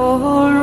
Oh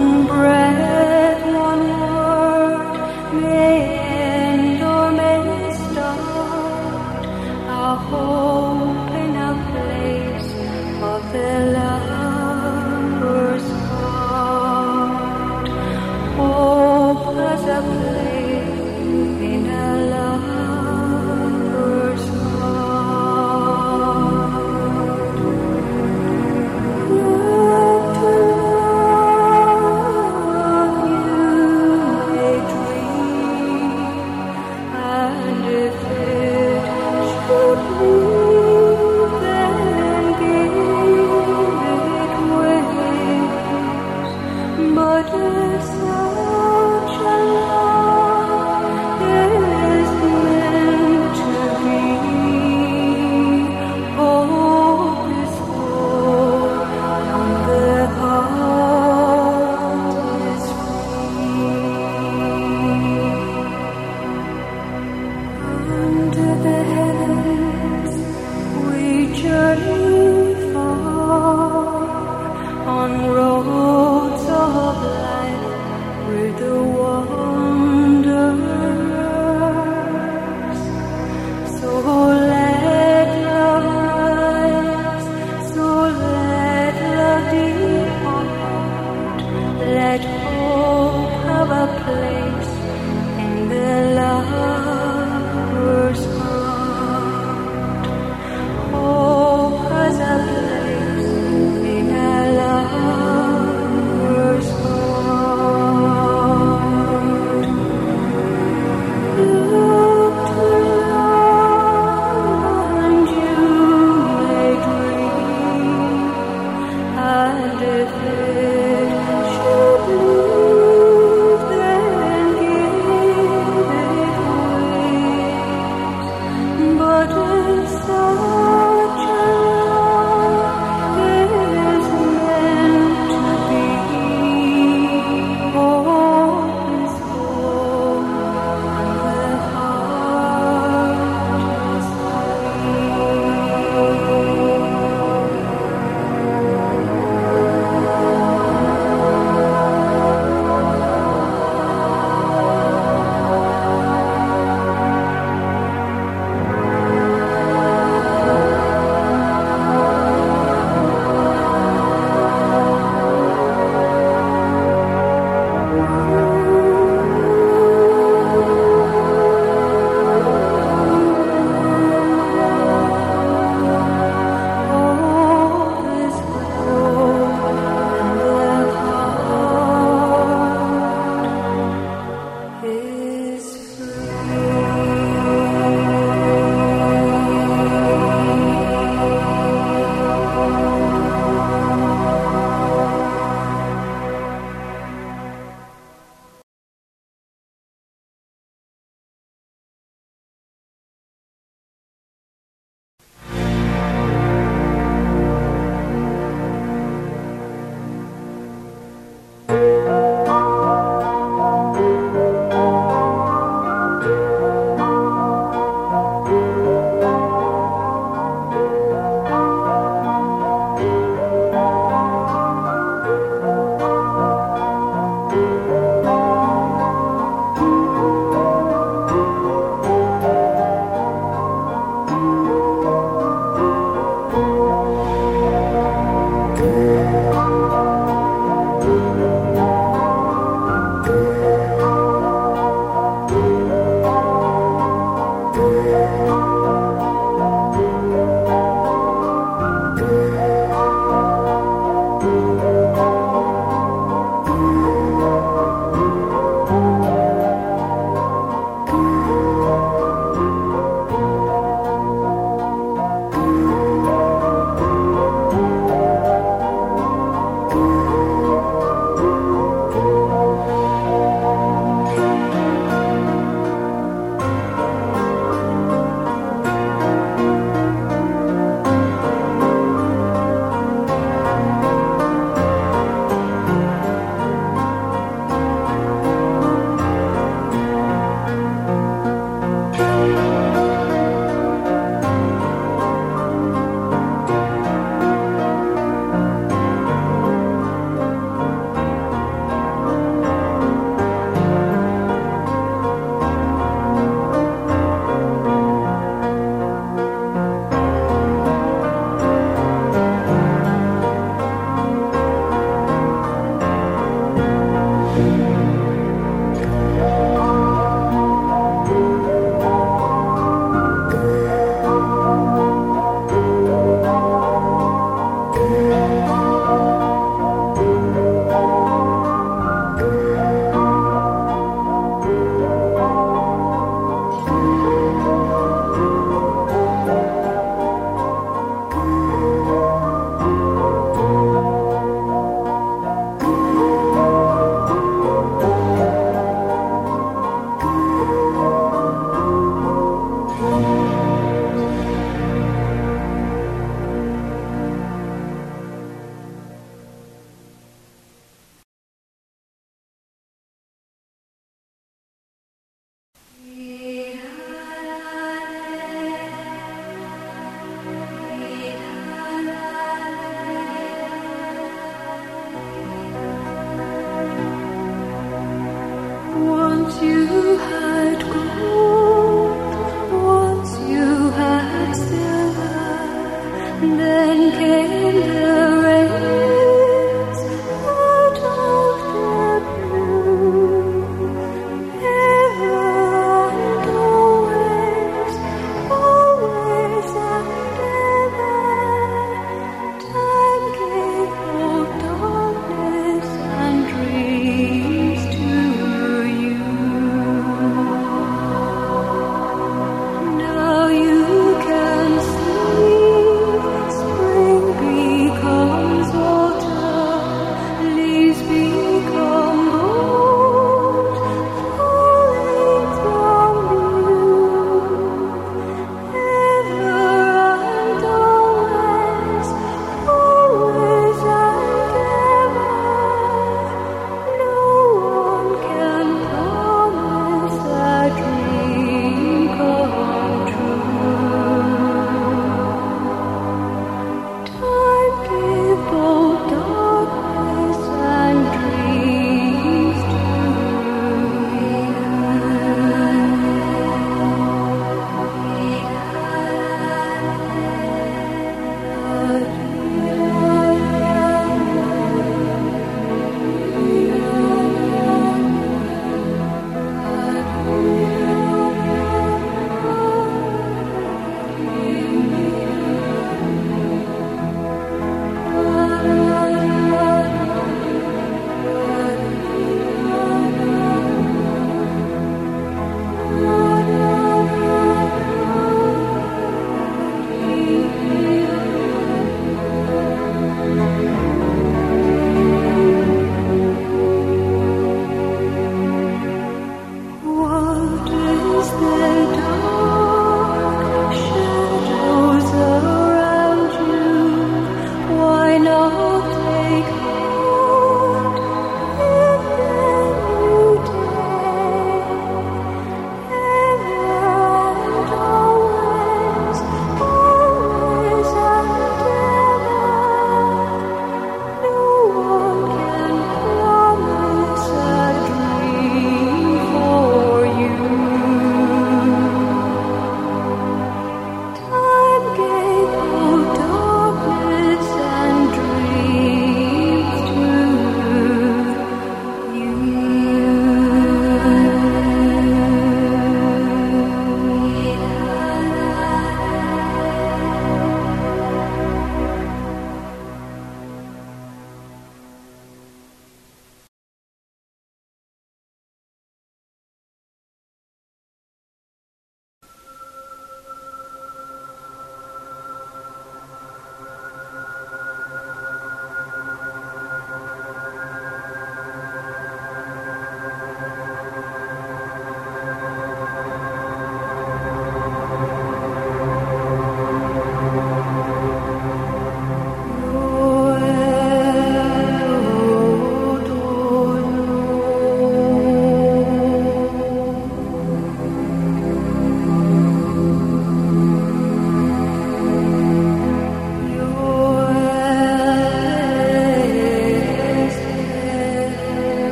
One breath, one word. Mother, Let hope have a place.